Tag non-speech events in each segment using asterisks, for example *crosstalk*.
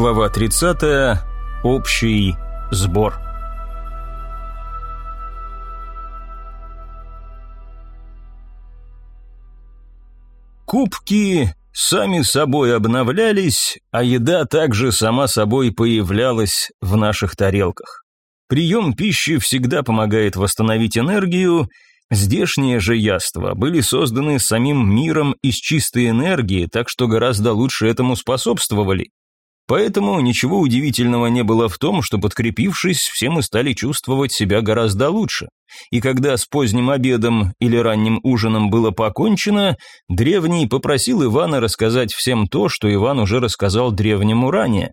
Глава 30. Общий сбор. Кубки сами собой обновлялись, а еда также сама собой появлялась в наших тарелках. Прием пищи всегда помогает восстановить энергию, Здешние же яства были созданы самим миром из чистой энергии, так что гораздо лучше этому способствовали. Поэтому ничего удивительного не было в том, что подкрепившись, все мы стали чувствовать себя гораздо лучше. И когда с поздним обедом или ранним ужином было покончено, древний попросил Ивана рассказать всем то, что Иван уже рассказал древнему ранее.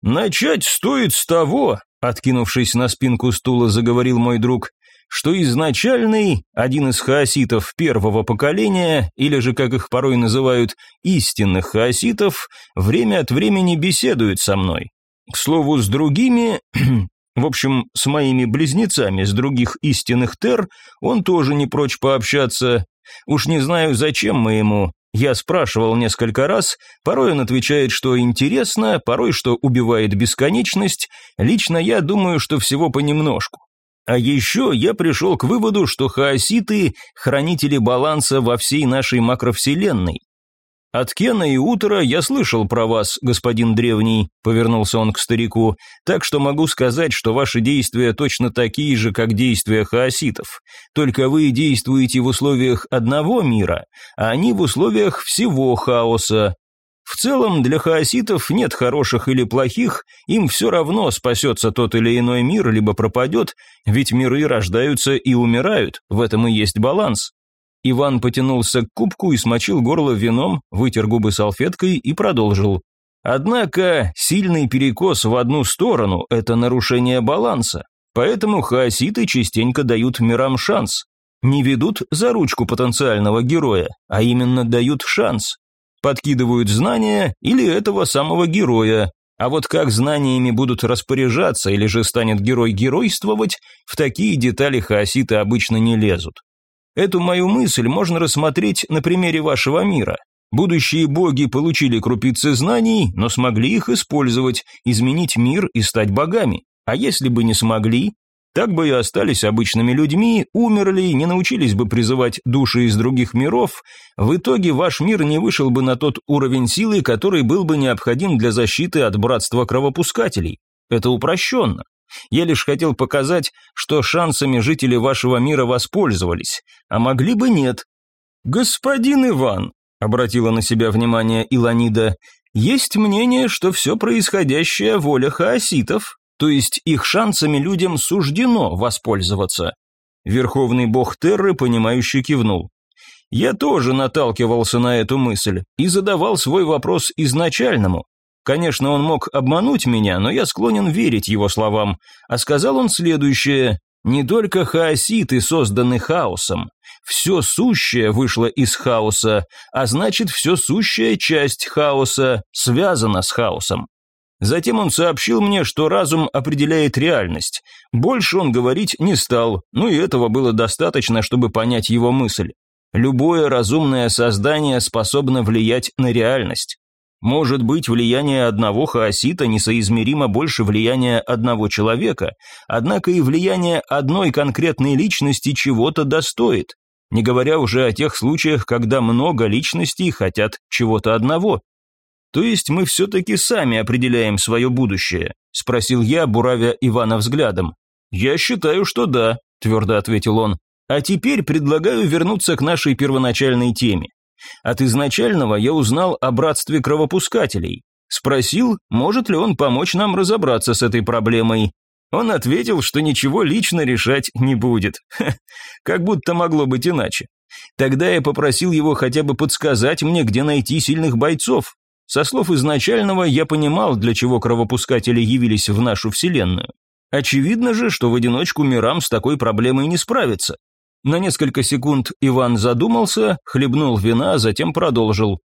«Начать стоит с того», — откинувшись на спинку стула, заговорил мой друг, что изначальный, один из хаоситов первого поколения, или же, как их порой называют, истинных хаоситов, время от времени беседует со мной. К слову, с другими, *clears throat* в общем, с моими близнецами с других истинных тер, он тоже не прочь пообщаться. Уж не знаю, зачем мы ему. Я спрашивал несколько раз, порой он отвечает, что интересно, порой, что убивает бесконечность. Лично я думаю, что всего понемножку. А еще я пришел к выводу, что хаоситы – хранители баланса во всей нашей макровселенной. «От Кена и Утора я слышал про вас, господин древний», – повернулся он к старику, «так что могу сказать, что ваши действия точно такие же, как действия хаоситов. Только вы действуете в условиях одного мира, а они в условиях всего хаоса, в целом, для хаоситов нет хороших или плохих, им все равно спасется тот или иной мир, либо пропадет, ведь миры рождаются и умирают, в этом и есть баланс. Иван потянулся к кубку и смочил горло вином, вытер губы салфеткой и продолжил. Однако сильный перекос в одну сторону – это нарушение баланса, поэтому хаоситы частенько дают мирам шанс. Не ведут за ручку потенциального героя, а именно дают шанс, подкидывают знания или этого самого героя. А вот как знаниями будут распоряжаться или же станет герой геройствовать, в такие детали хаоситы обычно не лезут. Эту мою мысль можно рассмотреть на примере вашего мира. Будущие боги получили крупицы знаний, но смогли их использовать, изменить мир и стать богами. А если бы не смогли, так бы и остались обычными людьми, умерли, не научились бы призывать души из других миров. В итоге ваш мир не вышел бы на тот уровень силы, который был бы необходим для защиты от братства кровопускателей. Это упрощенно. Я лишь хотел показать, что шансами жители вашего мира воспользовались, а могли бы нет. «Господин Иван», — обратила на себя внимание Иланида, — «есть мнение, что все происходящее воля хаоситов, то есть их шансами людям суждено воспользоваться. Верховный бог Терры, понимающе кивнул. Я тоже наталкивался на эту мысль и задавал свой вопрос изначальному. Конечно, он мог обмануть меня, но я склонен верить его словам, а сказал он следующее. Не только хаоситы созданы хаосом. Все сущее вышло из хаоса, а значит, все сущая часть хаоса связана с хаосом. Затем он сообщил мне, что разум определяет реальность. Больше он говорить не стал, но и этого было достаточно, чтобы понять его мысль. Любое разумное создание способно влиять на реальность. Может быть, влияние одного хаосита несоизмеримо больше влияния одного человека, однако и влияние одной конкретной личности чего-то достоит, не говоря уже о тех случаях, когда много личностей хотят чего-то одного. То есть мы все-таки сами определяем свое будущее?» – спросил я, буравя Ивана взглядом. «Я считаю, что да», – твердо ответил он. «А теперь предлагаю вернуться к нашей первоначальной теме. От изначального я узнал о братстве кровопускателей. Спросил, может ли он помочь нам разобраться с этой проблемой. Он ответил, что ничего лично решать не будет. Ха, как будто могло быть иначе. Тогда я попросил его хотя бы подсказать мне, где найти сильных бойцов, со слов изначального я понимал, для чего кровопускатели явились в нашу вселенную. Очевидно же, что в одиночку мирам с такой проблемой не справиться. На несколько секунд Иван задумался, хлебнул вина, а затем продолжил.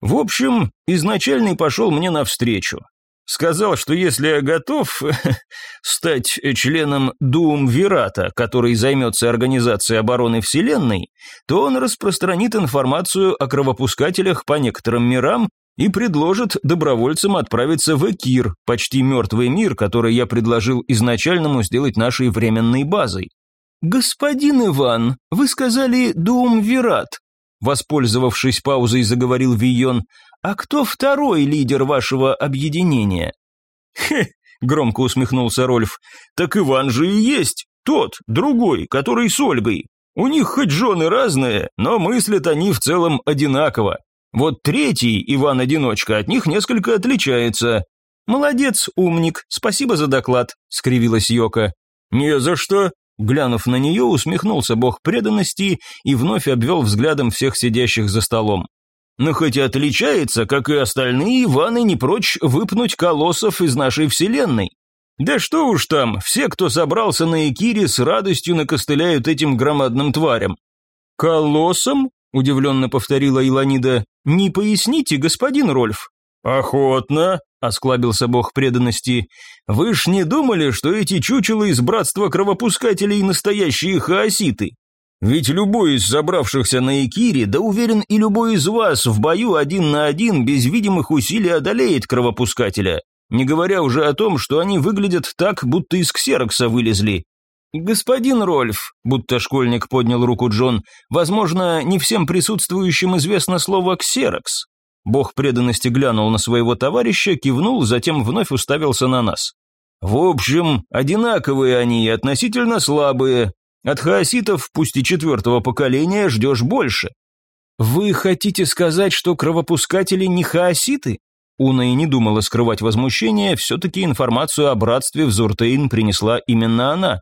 В общем, изначальный пошел мне навстречу. Сказал, что если я готов *laughs* стать членом Дуум-Вирата, который займется организацией обороны Вселенной, то он распространит информацию о кровопускателях по некоторым мирам и предложит добровольцам отправиться в Экир, почти мертвый мир, который я предложил изначальному сделать нашей временной базой. «Господин Иван, вы сказали «Дуум Вират», воспользовавшись паузой, заговорил Вийон. «А кто второй лидер вашего объединения?» «Хе!» – громко усмехнулся Рольф. «Так Иван же и есть, тот, другой, который с Ольгой. У них хоть жены разные, но мыслят они в целом одинаково. Вот третий, Иван-одиночка, от них несколько отличается. «Молодец, умник, спасибо за доклад», — скривилась Йока. «Не за что», Глянув на нее, усмехнулся бог преданности и вновь обвел взглядом всех сидящих за столом. Но хоть и отличается, как и остальные, Иваны не прочь выпнуть колоссов из нашей вселенной. Да что уж там, все, кто собрался на Экире, с радостью накостыляют этим громадным тварям. «Колоссом?» – удивленно повторила Иланида. «Не поясните, господин Рольф?» «Охотно», – осклабился бог преданности. «Вы ж не думали, что эти чучелы из братства кровопускателей настоящие хаоситы? Ведь любой из собравшихся на Экире, да уверен и любой из вас в бою один на один без видимых усилий одолеет кровопускателя, не говоря уже о том, что они выглядят так, будто из ксерокса вылезли. «Господин Рольф», будто школьник поднял руку Джон, «возможно, не всем присутствующим известно слово «ксерокс». Бог преданности глянул на своего товарища, кивнул, затем вновь уставился на нас. «В общем, одинаковые они и относительно слабые. От хаоситов, пусть и четвертого поколения, ждешь больше». «Вы хотите сказать, что кровопускатели не хаоситы?» Уна и не думала скрывать возмущение, все-таки информацию о братстве в Зуртейн принесла именно она.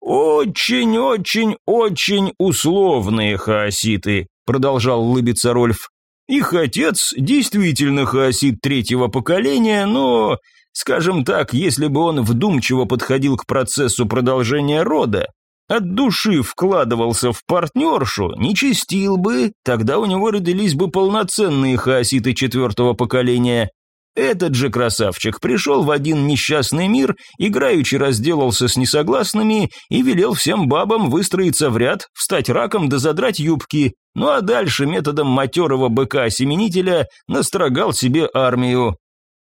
«Очень-очень-очень условные хаоситы», продолжал улыбиться Рольф. «Их отец действительно хаосит третьего поколения, но, скажем так, если бы он вдумчиво подходил к процессу продолжения рода, от души вкладывался в партнершу, не чистил бы, тогда у него родились бы полноценные хаоситы четвертого поколения. Этот же красавчик пришел в один несчастный мир, играючи разделался с несогласными и велел всем бабам выстроиться в ряд, встать раком да задрать юбки, ну а дальше методом матерого быка-семенителя настрогал себе армию.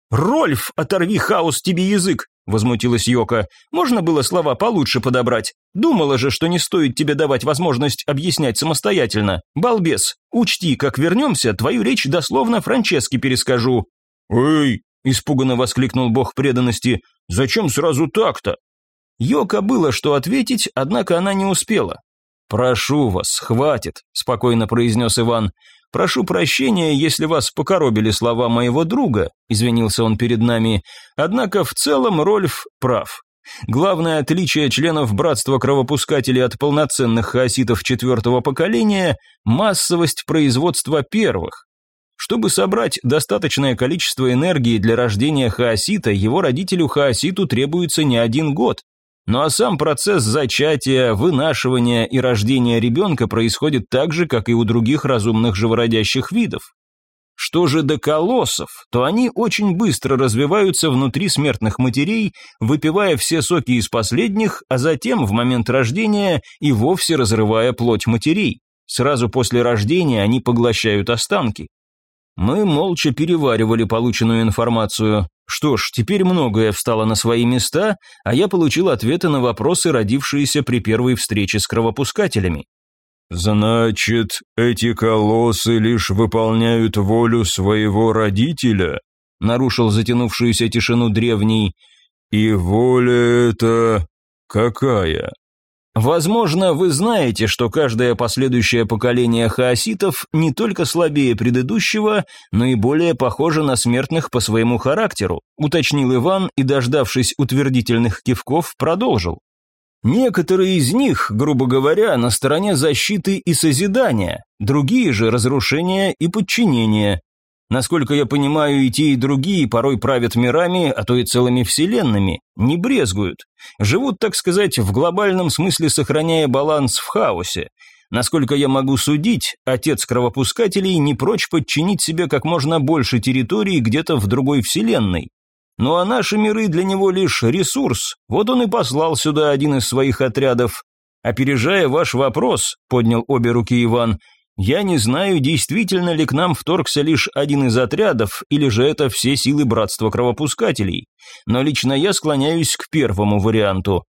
«Рольф, оторви хаос тебе язык!» – возмутилась Йока. «Можно было слова получше подобрать? Думала же, что не стоит тебе давать возможность объяснять самостоятельно. Балбес, учти, как вернемся, твою речь дословно Франческе перескажу». «Эй!» – испуганно воскликнул бог преданности. «Зачем сразу так-то?» Йока было что ответить, однако она не успела. «Прошу вас, хватит», – спокойно произнес Иван. «Прошу прощения, если вас покоробили слова моего друга», – извинился он перед нами. «Однако в целом Рольф прав. Главное отличие членов братства кровопускателей от полноценных хаоситов четвертого поколения – массовость производства первых. Чтобы собрать достаточное количество энергии для рождения хаосита, его родителю хаоситу требуется не один год. Ну а сам процесс зачатия, вынашивания и рождения ребенка происходит так же, как и у других разумных живородящих видов. Что же до колоссов, то они очень быстро развиваются внутри смертных матерей, выпивая все соки из последних, а затем в момент рождения и вовсе разрывая плоть матерей. Сразу после рождения они поглощают останки. Мы молча переваривали полученную информацию. Что ж, теперь многое встало на свои места, а я получил ответы на вопросы, родившиеся при первой встрече с кровопускателями. «Значит, эти колоссы лишь выполняют волю своего родителя?» нарушил затянувшуюся тишину древний. «И воля эта какая?» Возможно, вы знаете, что каждое последующее поколение хаоситов не только слабее предыдущего, но и более похоже на смертных по своему характеру, уточнил Иван и, дождавшись утвердительных кивков, продолжил. Некоторые из них, грубо говоря, на стороне защиты и созидания, другие же разрушения и подчинения. Насколько я понимаю, и те, и другие порой правят мирами, а то и целыми вселенными, не брезгуют. Живут, так сказать, в глобальном смысле сохраняя баланс в хаосе. Насколько я могу судить, отец кровопускателей не прочь подчинить себе как можно больше территорий где-то в другой вселенной. Ну а наши миры для него лишь ресурс, вот он и послал сюда один из своих отрядов. Опережая ваш вопрос, поднял обе руки Иван, Я не знаю, действительно ли к нам вторгся лишь один из отрядов, или же это все силы братства кровопускателей, но лично я склоняюсь к первому варианту.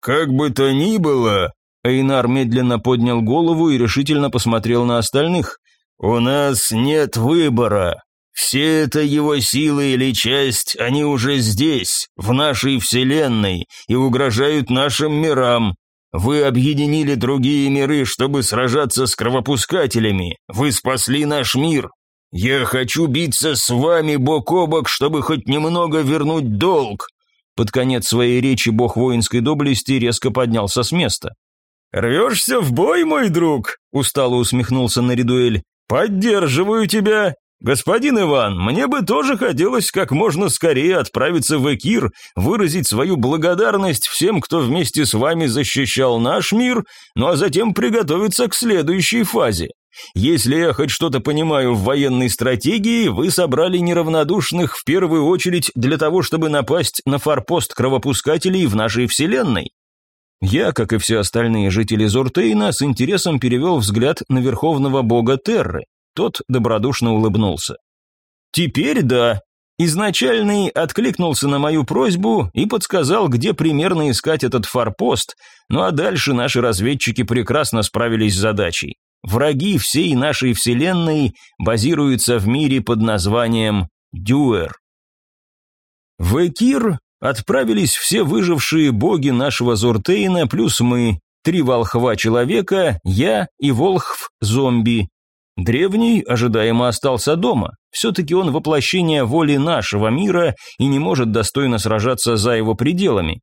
«Как бы то ни было», Эйнар медленно поднял голову и решительно посмотрел на остальных. «У нас нет выбора. Все это его силы или часть, они уже здесь, в нашей вселенной, и угрожают нашим мирам. Вы объединили другие миры, чтобы сражаться с кровопускателями. Вы спасли наш мир. Я хочу биться с вами бок о бок, чтобы хоть немного вернуть долг». Под конец своей речи бог воинской доблести резко поднялся с места. «Рвешься в бой, мой друг?» – устало усмехнулся Наридуэль. «Поддерживаю тебя. «Господин Иван, мне бы тоже хотелось как можно скорее отправиться в Экир, выразить свою благодарность всем, кто вместе с вами защищал наш мир, ну а затем приготовиться к следующей фазе. Если я хоть что-то понимаю в военной стратегии, вы собрали неравнодушных в первую очередь для того, чтобы напасть на форпост кровопускателей в нашей вселенной». Я, как и все остальные жители Зортейна, с интересом перевел взгляд на верховного бога Терры. Тот добродушно улыбнулся. «Теперь да. Изначальный откликнулся на мою просьбу и подсказал, где примерно искать этот форпост, ну а дальше наши разведчики прекрасно справились с задачей. Враги всей нашей вселенной базируются в мире под названием Дюэр. В Экир отправились все выжившие боги нашего Зортейна плюс мы, три волхва-человека, я и волхв-зомби, Древний ожидаемо остался дома. Все-таки он воплощение воли нашего мира и не может достойно сражаться за его пределами.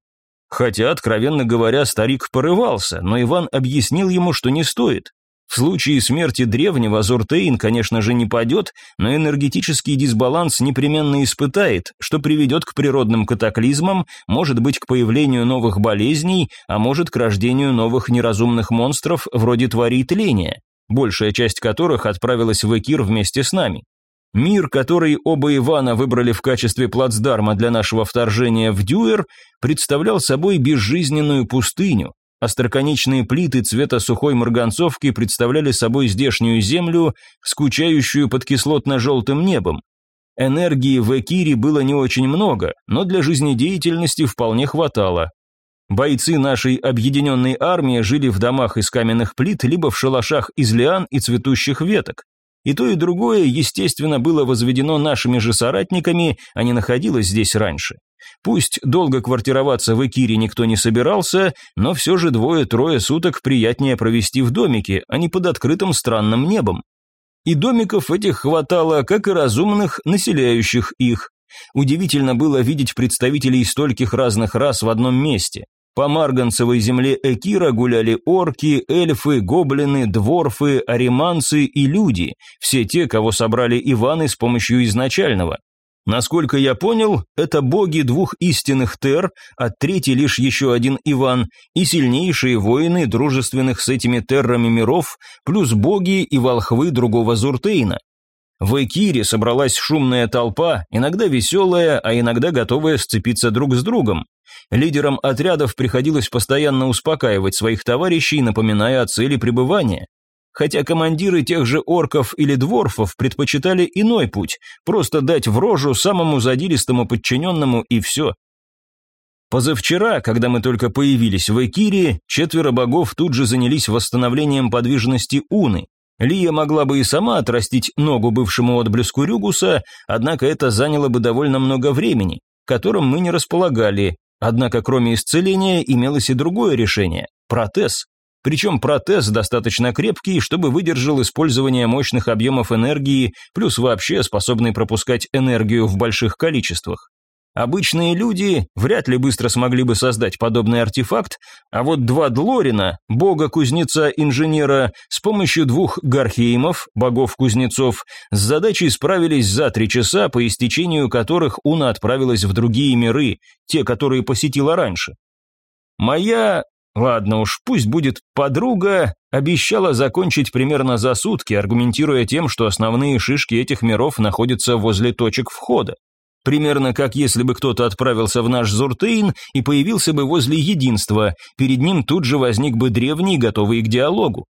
Хотя, откровенно говоря, старик порывался, но Иван объяснил ему, что не стоит. В случае смерти древнего Зортейн, конечно же, не падет, но энергетический дисбаланс непременно испытает, что приведет к природным катаклизмам, может быть к появлению новых болезней, а может к рождению новых неразумных монстров вроде тварей тления большая часть которых отправилась в Экир вместе с нами. Мир, который оба Ивана выбрали в качестве плацдарма для нашего вторжения в Дюэр, представлял собой безжизненную пустыню. Остроконечные плиты цвета сухой марганцовки представляли собой здешнюю землю, скучающую под кислотно-желтым небом. Энергии в Экире было не очень много, но для жизнедеятельности вполне хватало, Бойцы нашей объединенной армии жили в домах из каменных плит, либо в шалашах из лиан и цветущих веток. И то, и другое, естественно, было возведено нашими же соратниками, а не находилось здесь раньше. Пусть долго квартироваться в Экире никто не собирался, но все же двое-трое суток приятнее провести в домике, а не под открытым странным небом. И домиков этих хватало, как и разумных, населяющих их. Удивительно было видеть представителей стольких разных рас в одном месте. По марганцевой земле Экира гуляли орки, эльфы, гоблины, дворфы, ариманцы и люди, все те, кого собрали Иваны с помощью изначального. Насколько я понял, это боги двух истинных тер, а третий лишь еще один Иван, и сильнейшие воины дружественных с этими террами миров, плюс боги и волхвы другого Зуртейна. В Экире собралась шумная толпа, иногда веселая, а иногда готовая сцепиться друг с другом. Лидерам отрядов приходилось постоянно успокаивать своих товарищей, напоминая о цели пребывания. Хотя командиры тех же орков или дворфов предпочитали иной путь, просто дать в рожу самому задиристому подчиненному и все. Позавчера, когда мы только появились в Экире, четверо богов тут же занялись восстановлением подвижности Уны. Лия могла бы и сама отрастить ногу бывшему отблеску Рюгуса, однако это заняло бы довольно много времени, которым мы не располагали, Однако кроме исцеления имелось и другое решение – протез. Причем протез достаточно крепкий, чтобы выдержал использование мощных объемов энергии, плюс вообще способный пропускать энергию в больших количествах. Обычные люди вряд ли быстро смогли бы создать подобный артефакт, а вот два Длорина, бога-кузнеца-инженера, с помощью двух Гархеймов, богов-кузнецов, с задачей справились за три часа, по истечению которых Уна отправилась в другие миры, те, которые посетила раньше. Моя, ладно уж, пусть будет подруга, обещала закончить примерно за сутки, аргументируя тем, что основные шишки этих миров находятся возле точек входа. Примерно как если бы кто-то отправился в наш Зуртейн и появился бы возле единства, перед ним тут же возник бы древний, готовый к диалогу.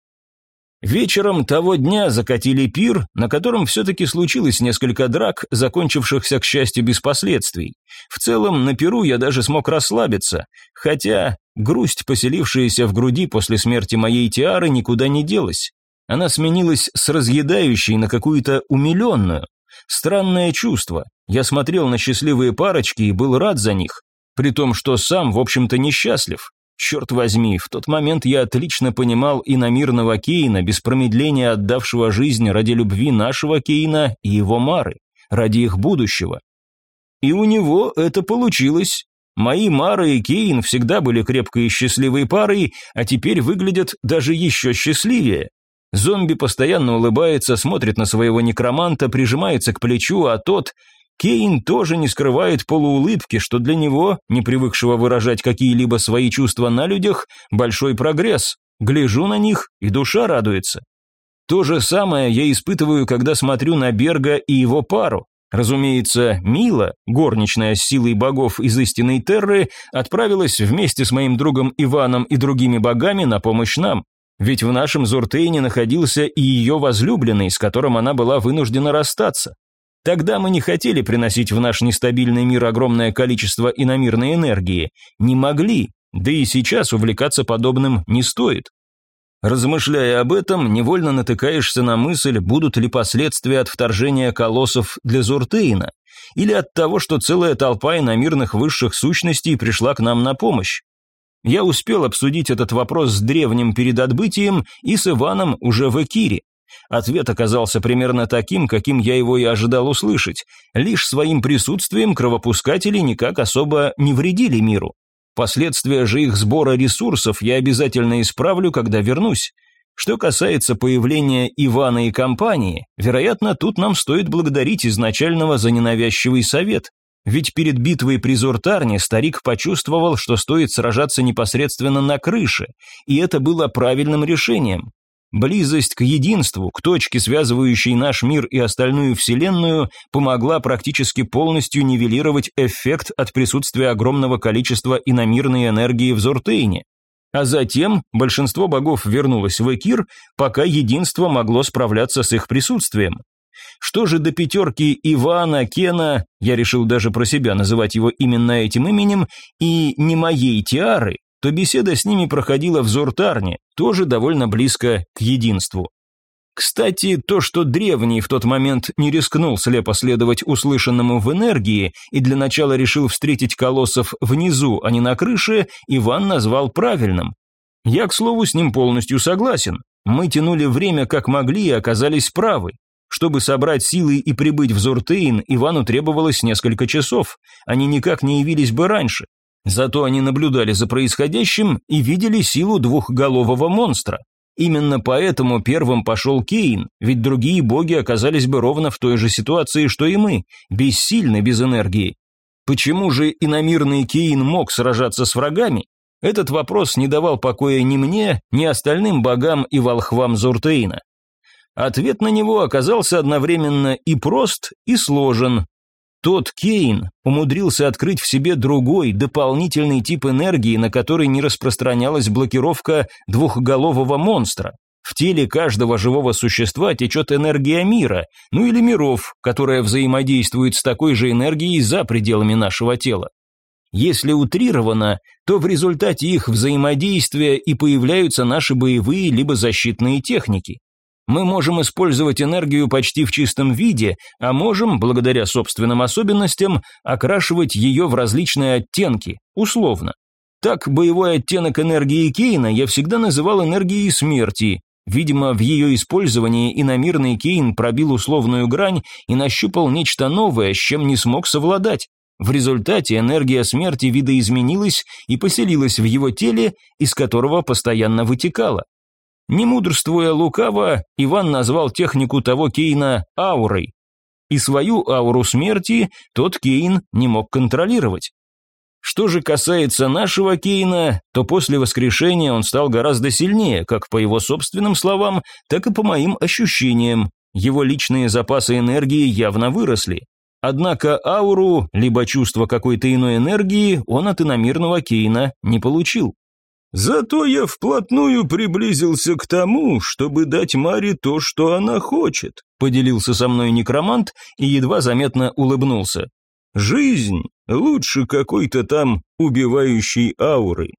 Вечером того дня закатили пир, на котором все-таки случилось несколько драк, закончившихся, к счастью, без последствий. В целом, на пиру я даже смог расслабиться, хотя грусть, поселившаяся в груди после смерти моей Тиары, никуда не делась. Она сменилась с разъедающей на какую-то умиленную. Странное чувство. Я смотрел на счастливые парочки и был рад за них, при том, что сам, в общем-то, несчастлив. Черт возьми, в тот момент я отлично понимал иномирного Кейна, без промедления отдавшего жизнь ради любви нашего Кейна и его Мары, ради их будущего. И у него это получилось. Мои Мара и Кейн всегда были крепкой и счастливой парой, а теперь выглядят даже еще счастливее. Зомби постоянно улыбается, смотрит на своего некроманта, прижимается к плечу, а тот Кейн тоже не скрывает полуулыбки, что для него, не привыкшего выражать какие-либо свои чувства на людях, большой прогресс. Гляжу на них, и душа радуется. То же самое я испытываю, когда смотрю на Берга и его пару. Разумеется, Мила, горничная с силой богов из истинной Терры, отправилась вместе с моим другом Иваном и другими богами на помощь нам. Ведь в нашем Зуртейне находился и ее возлюбленный, с которым она была вынуждена расстаться. Тогда мы не хотели приносить в наш нестабильный мир огромное количество иномирной энергии, не могли, да и сейчас увлекаться подобным не стоит. Размышляя об этом, невольно натыкаешься на мысль, будут ли последствия от вторжения колоссов для Зуртейна, или от того, что целая толпа иномирных высших сущностей пришла к нам на помощь. Я успел обсудить этот вопрос с древним перед отбытием и с Иваном уже в Экире. Ответ оказался примерно таким, каким я его и ожидал услышать. Лишь своим присутствием кровопускатели никак особо не вредили миру. Последствия же их сбора ресурсов я обязательно исправлю, когда вернусь. Что касается появления Ивана и компании, вероятно, тут нам стоит благодарить изначального за ненавязчивый совет. Ведь перед битвой при Зуртарне старик почувствовал, что стоит сражаться непосредственно на крыше, и это было правильным решением. Близость к единству, к точке, связывающей наш мир и остальную Вселенную, помогла практически полностью нивелировать эффект от присутствия огромного количества иномирной энергии в Зортейне. А затем большинство богов вернулось в Экир, пока единство могло справляться с их присутствием. Что же до пятерки Ивана, Кена, я решил даже про себя называть его именно этим именем, и не моей Тиары, то беседа с ними проходила в Зуртарне, тоже довольно близко к единству. Кстати, то, что древний в тот момент не рискнул слепо следовать услышанному в энергии и для начала решил встретить колоссов внизу, а не на крыше, Иван назвал правильным. Я, к слову, с ним полностью согласен. Мы тянули время как могли и оказались правы. Чтобы собрать силы и прибыть в Зуртейн, Ивану требовалось несколько часов. Они никак не явились бы раньше. Зато они наблюдали за происходящим и видели силу двухголового монстра. Именно поэтому первым пошел Кейн, ведь другие боги оказались бы ровно в той же ситуации, что и мы, бессильны без энергии. Почему же иномирный Кейн мог сражаться с врагами? Этот вопрос не давал покоя ни мне, ни остальным богам и волхвам Зуртейна. Ответ на него оказался одновременно и прост, и сложен, тот Кейн умудрился открыть в себе другой, дополнительный тип энергии, на который не распространялась блокировка двухголового монстра. В теле каждого живого существа течет энергия мира, ну или миров, которая взаимодействует с такой же энергией за пределами нашего тела. Если утрированно, то в результате их взаимодействия и появляются наши боевые либо защитные техники. Мы можем использовать энергию почти в чистом виде, а можем, благодаря собственным особенностям, окрашивать ее в различные оттенки, условно. Так, боевой оттенок энергии Кейна я всегда называл энергией смерти. Видимо, в ее использовании иномирный Кейн пробил условную грань и нащупал нечто новое, с чем не смог совладать. В результате энергия смерти видоизменилась и поселилась в его теле, из которого постоянно вытекала. Не мудрствуя лукаво, Иван назвал технику того Кейна аурой. И свою ауру смерти тот Кейн не мог контролировать. Что же касается нашего Кейна, то после воскрешения он стал гораздо сильнее, как по его собственным словам, так и по моим ощущениям. Его личные запасы энергии явно выросли. Однако ауру, либо чувство какой-то иной энергии, он от иномирного Кейна не получил. Зато я вплотную приблизился к тому, чтобы дать Маре то, что она хочет, поделился со мной некромант и едва заметно улыбнулся. Жизнь лучше какой-то там убивающей ауры.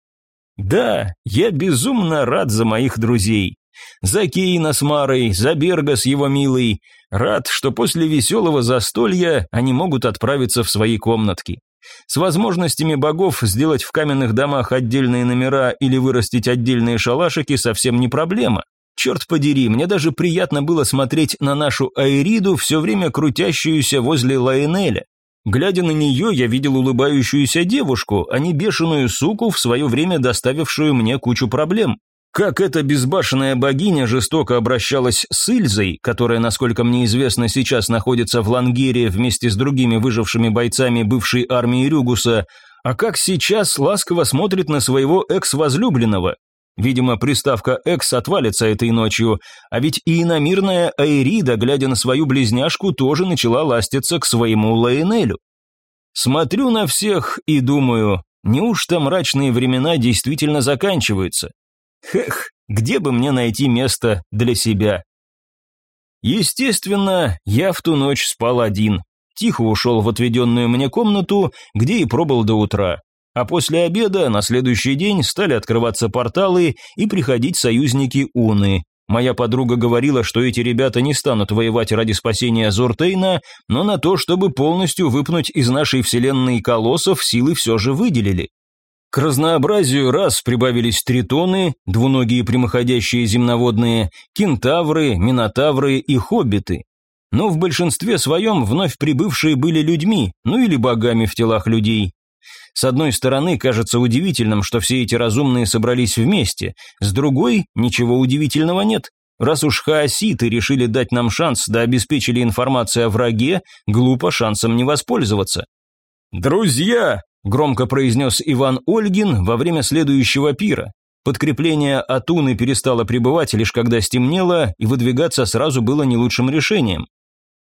Да, я безумно рад за моих друзей. За Кейна с Марой, за Берга с его милой. Рад, что после веселого застолья они могут отправиться в свои комнатки. С возможностями богов сделать в каменных домах отдельные номера или вырастить отдельные шалашики совсем не проблема. Черт подери, мне даже приятно было смотреть на нашу Айриду, все время крутящуюся возле Лайнеля. Глядя на нее, я видел улыбающуюся девушку, а не бешеную суку, в свое время доставившую мне кучу проблем. Как эта безбашенная богиня жестоко обращалась с Ильзой, которая, насколько мне известно, сейчас находится в Лангере вместе с другими выжившими бойцами бывшей армии Рюгуса, а как сейчас ласково смотрит на своего экс-возлюбленного. Видимо, приставка «экс» отвалится этой ночью, а ведь и иномирная Айрида, глядя на свою близняшку, тоже начала ластиться к своему Лаэнелю. Смотрю на всех и думаю, неужто мрачные времена действительно заканчиваются? Хех, где бы мне найти место для себя? Естественно, я в ту ночь спал один. Тихо ушел в отведенную мне комнату, где и пробыл до утра. А после обеда на следующий день стали открываться порталы и приходить союзники Уны. Моя подруга говорила, что эти ребята не станут воевать ради спасения Зортейна, но на то, чтобы полностью выпнуть из нашей вселенной колоссов, силы все же выделили. К разнообразию рас прибавились тритоны, двуногие прямоходящие земноводные, кентавры, минотавры и хоббиты. Но в большинстве своем вновь прибывшие были людьми, ну или богами в телах людей. С одной стороны, кажется удивительным, что все эти разумные собрались вместе, с другой, ничего удивительного нет. Раз уж хаоситы решили дать нам шанс да обеспечили информацию о враге, глупо шансом не воспользоваться. «Друзья!» Громко произнес Иван Ольгин во время следующего пира. Подкрепление Атуны перестало пребывать лишь когда стемнело, и выдвигаться сразу было не лучшим решением.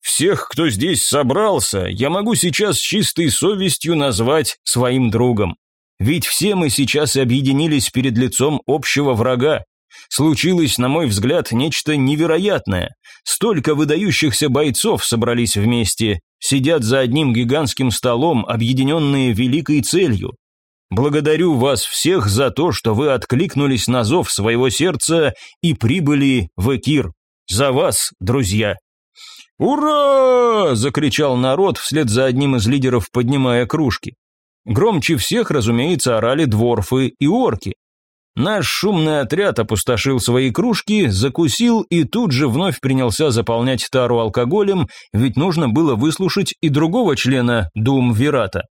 «Всех, кто здесь собрался, я могу сейчас с чистой совестью назвать своим другом. Ведь все мы сейчас объединились перед лицом общего врага. Случилось, на мой взгляд, нечто невероятное. Столько выдающихся бойцов собрались вместе, сидят за одним гигантским столом, объединенные великой целью. Благодарю вас всех за то, что вы откликнулись на зов своего сердца и прибыли в Экир. За вас, друзья. «Ура!» – закричал народ вслед за одним из лидеров, поднимая кружки. Громче всех, разумеется, орали дворфы и орки. Наш шумный отряд опустошил свои кружки, закусил и тут же вновь принялся заполнять тару алкоголем, ведь нужно было выслушать и другого члена Дум Вирата.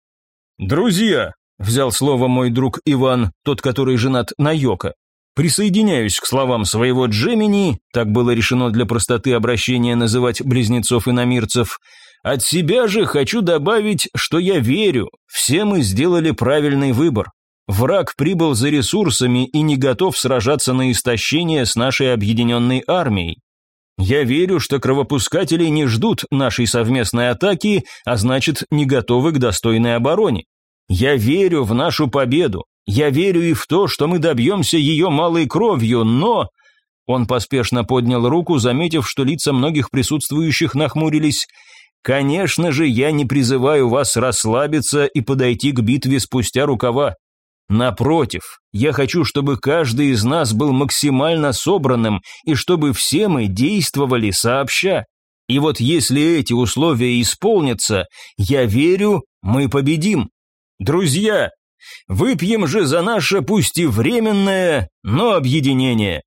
«Друзья!» – взял слово мой друг Иван, тот, который женат на Йоко. Присоединяюсь к словам своего Джемини, так было решено для простоты обращения называть близнецов и намирцев. От себя же хочу добавить, что я верю, все мы сделали правильный выбор. Враг прибыл за ресурсами и не готов сражаться на истощение с нашей объединенной армией. Я верю, что кровопускатели не ждут нашей совместной атаки, а значит, не готовы к достойной обороне. Я верю в нашу победу. Я верю и в то, что мы добьемся ее малой кровью, но...» Он поспешно поднял руку, заметив, что лица многих присутствующих нахмурились. «Конечно же, я не призываю вас расслабиться и подойти к битве спустя рукава. Напротив, я хочу, чтобы каждый из нас был максимально собранным и чтобы все мы действовали сообща. И вот если эти условия исполнятся, я верю, мы победим. Друзья, выпьем же за наше пусть и временное, но объединение.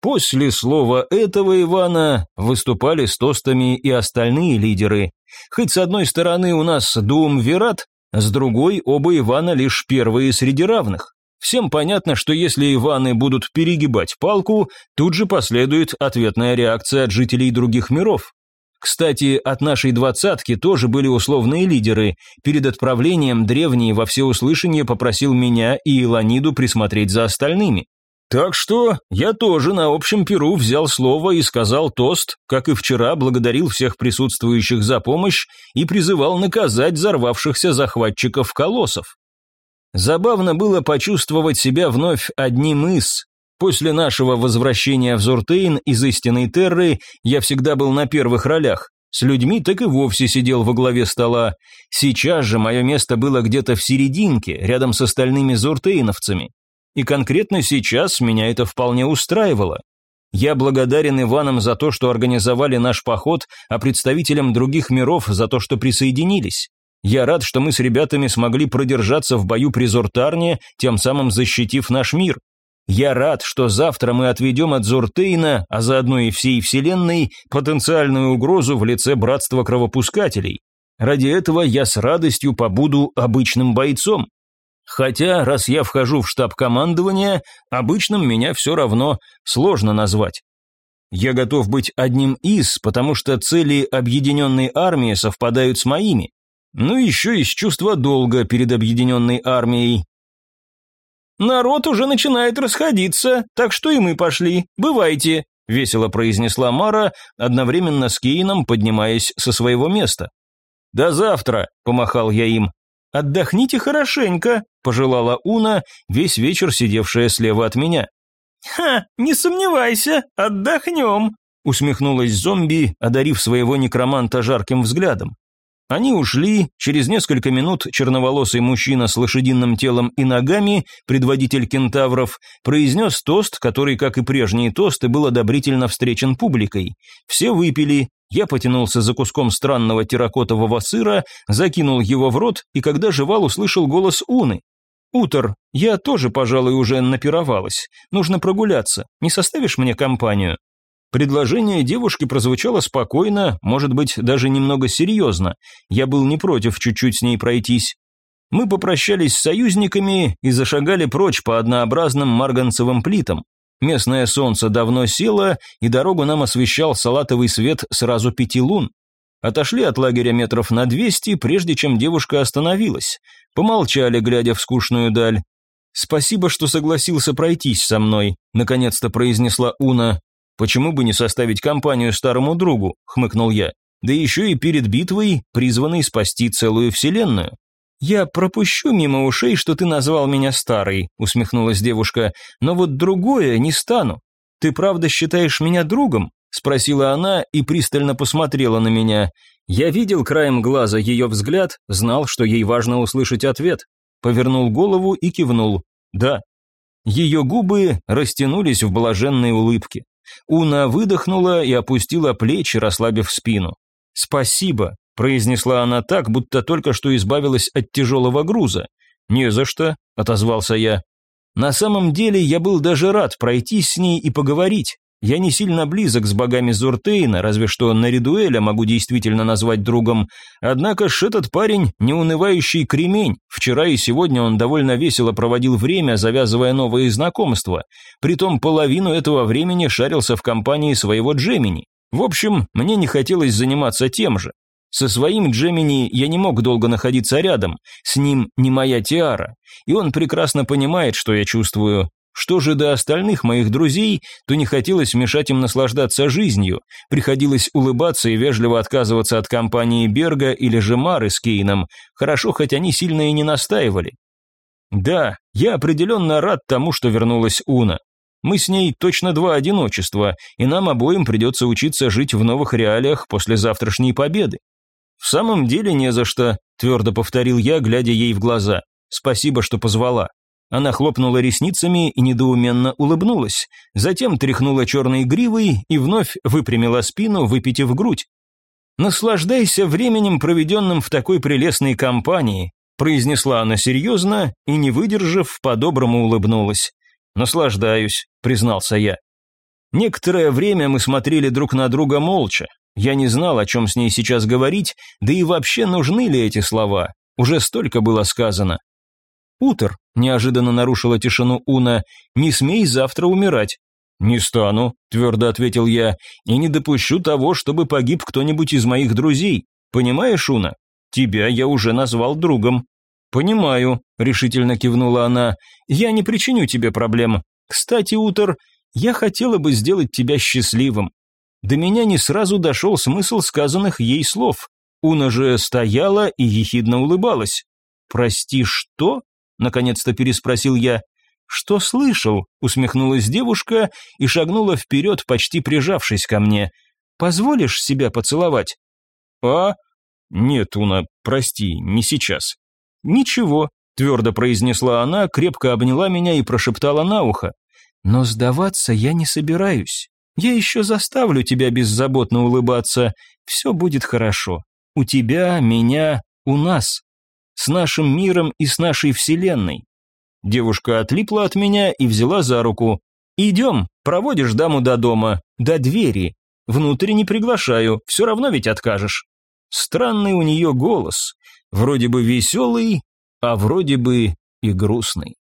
После слова этого Ивана выступали с тостами и остальные лидеры. Хоть с одной стороны у нас Дум Вират, с другой, оба Ивана лишь первые среди равных. Всем понятно, что если Иваны будут перегибать палку, тут же последует ответная реакция от жителей других миров. Кстати, от нашей двадцатки тоже были условные лидеры. Перед отправлением древний во всеуслышание попросил меня и Илониду присмотреть за остальными. Так что я тоже на общем перу взял слово и сказал тост, как и вчера благодарил всех присутствующих за помощь и призывал наказать взорвавшихся захватчиков колоссов. Забавно было почувствовать себя вновь одним из. После нашего возвращения в Зуртейн из истинной Терры я всегда был на первых ролях. С людьми так и вовсе сидел во главе стола. Сейчас же мое место было где-то в серединке, рядом с остальными зуртейновцами. И конкретно сейчас меня это вполне устраивало. Я благодарен Иванам за то, что организовали наш поход, а представителям других миров за то, что присоединились. Я рад, что мы с ребятами смогли продержаться в бою при Зуртарне, тем самым защитив наш мир. Я рад, что завтра мы отведем от Зуртейна, а заодно и всей Вселенной, потенциальную угрозу в лице братства кровопускателей. Ради этого я с радостью побуду обычным бойцом. Хотя, раз я вхожу в штаб командования, обычным меня все равно сложно назвать. Я готов быть одним из, потому что цели объединенной армии совпадают с моими. Ну еще есть чувство долга перед объединенной армией, «Народ уже начинает расходиться, так что и мы пошли. Бывайте», – весело произнесла Мара, одновременно с Кейном поднимаясь со своего места. «До завтра», – помахал я им. «Отдохните хорошенько», – пожелала Уна, весь вечер сидевшая слева от меня. «Ха, не сомневайся, отдохнем», – усмехнулась зомби, одарив своего некроманта жарким взглядом. Они ушли, через несколько минут черноволосый мужчина с лошадиным телом и ногами, предводитель кентавров, произнес тост, который, как и прежние тосты, был одобрительно встречен публикой. Все выпили, я потянулся за куском странного терракотового сыра, закинул его в рот, и когда жевал, услышал голос Уны. «Утор, я тоже, пожалуй, уже напировалась. Нужно прогуляться. Не составишь мне компанию?» Предложение девушки прозвучало спокойно, может быть, даже немного серьезно. Я был не против чуть-чуть с ней пройтись. Мы попрощались с союзниками и зашагали прочь по однообразным марганцевым плитам. Местное солнце давно село, и дорогу нам освещал салатовый свет сразу пяти лун. Отошли от лагеря метров на двести, прежде чем девушка остановилась. Помолчали, глядя в скучную даль. «Спасибо, что согласился пройтись со мной», — наконец-то произнесла Уна. «Почему бы не составить компанию старому другу?» – хмыкнул я. «Да еще и перед битвой, призванный спасти целую вселенную». «Я пропущу мимо ушей, что ты назвал меня старой», – усмехнулась девушка, «но вот другое не стану. Ты правда считаешь меня другом?» – спросила она и пристально посмотрела на меня. Я видел краем глаза ее взгляд, знал, что ей важно услышать ответ. Повернул голову и кивнул. «Да». Ее губы растянулись в блаженной улыбке. Уна выдохнула и опустила плечи, расслабив спину. «Спасибо», – произнесла она так, будто только что избавилась от тяжелого груза. «Не за что», – отозвался я. На самом деле я был даже рад пройтись с ней и поговорить. Я не сильно близок с богами Зуртейна, разве что Наридуэля могу действительно назвать другом. Однако ж этот парень неунывающий кремень. Вчера и сегодня он довольно весело проводил время, завязывая новые знакомства. Притом половину этого времени шарился в компании своего Джемини. В общем, мне не хотелось заниматься тем же. Со своим Джемини я не мог долго находиться рядом, с ним не моя Тиара, и он прекрасно понимает, что я чувствую. Что же до остальных моих друзей, то не хотелось мешать им наслаждаться жизнью, приходилось улыбаться и вежливо отказываться от компании Берга или же Мары с Кейном, хорошо, хоть они сильно и не настаивали. Да, я определенно рад тому, что вернулась Уна. Мы с ней точно два одиночества, и нам обоим придется учиться жить в новых реалиях после завтрашней победы. В самом деле не за что, твердо повторил я, глядя ей в глаза. Спасибо, что позвала. Она хлопнула ресницами и недоуменно улыбнулась, затем тряхнула черной гривой и вновь выпрямила спину, выпитив грудь. «Наслаждайся временем, проведенным в такой прелестной компании», произнесла она серьезно и, не выдержав, по-доброму улыбнулась. «Наслаждаюсь», признался я. Некоторое время мы смотрели друг на друга молча. Я не знал, о чем с ней сейчас говорить, да и вообще нужны ли эти слова. Уже столько было сказано. «Утр», – неожиданно нарушила тишину Уна, – «не смей завтра умирать». «Не стану», – твердо ответил я, – «и не допущу того, чтобы погиб кто-нибудь из моих друзей. Понимаешь, Уна? Тебя я уже назвал другом». «Понимаю», – решительно кивнула она, – «я не причиню тебе проблем. Кстати, Утр, я хотела бы сделать тебя счастливым». До меня не сразу дошел смысл сказанных ей слов. Уна же стояла и ехидно улыбалась. «Прости, что?» наконец-то переспросил я. «Что слышал?» – усмехнулась девушка и шагнула вперед, почти прижавшись ко мне. «Позволишь себя поцеловать?» «А? Нет, Уна, прости, не сейчас». «Ничего», – твердо произнесла она, крепко обняла меня и прошептала на ухо. «Но сдаваться я не собираюсь. Я еще заставлю тебя беззаботно улыбаться. Все будет хорошо. У тебя, меня, у нас. С нашим миром и с нашей вселенной. Девушка отлипла от меня и взяла за руку. «Идем, проводишь даму до дома, до двери. Внутрь не приглашаю, все равно ведь откажешь». Странный у нее голос, вроде бы веселый, а вроде бы и грустный.